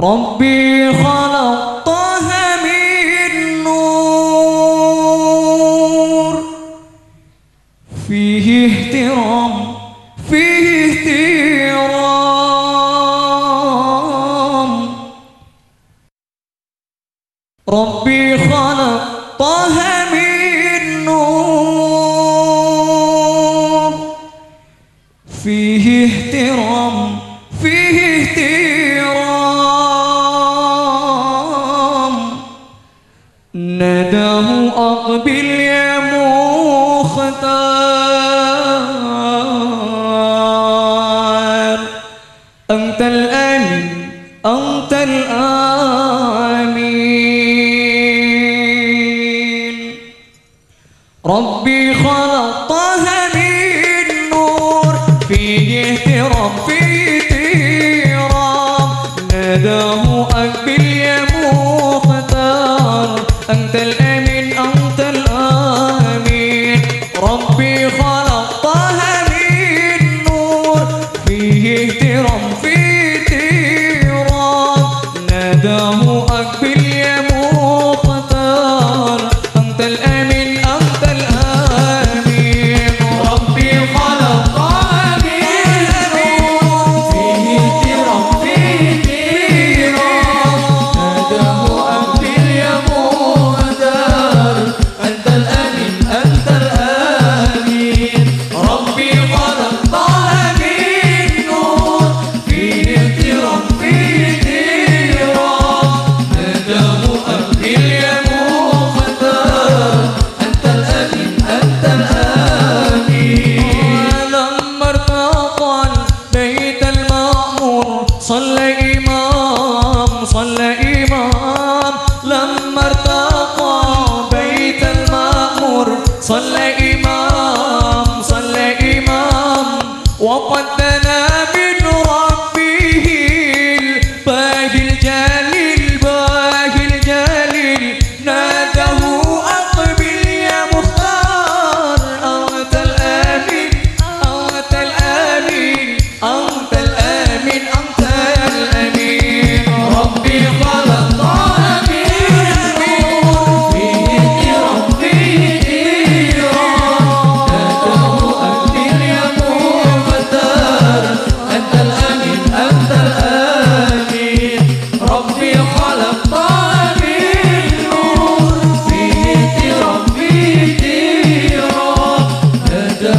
ربي خلق نداه أقبل يا مختار. أنت الآمن أنت الآمين. ربي خلقتها من نور فيه اهترام فيه تيرام نداه del muerto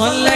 son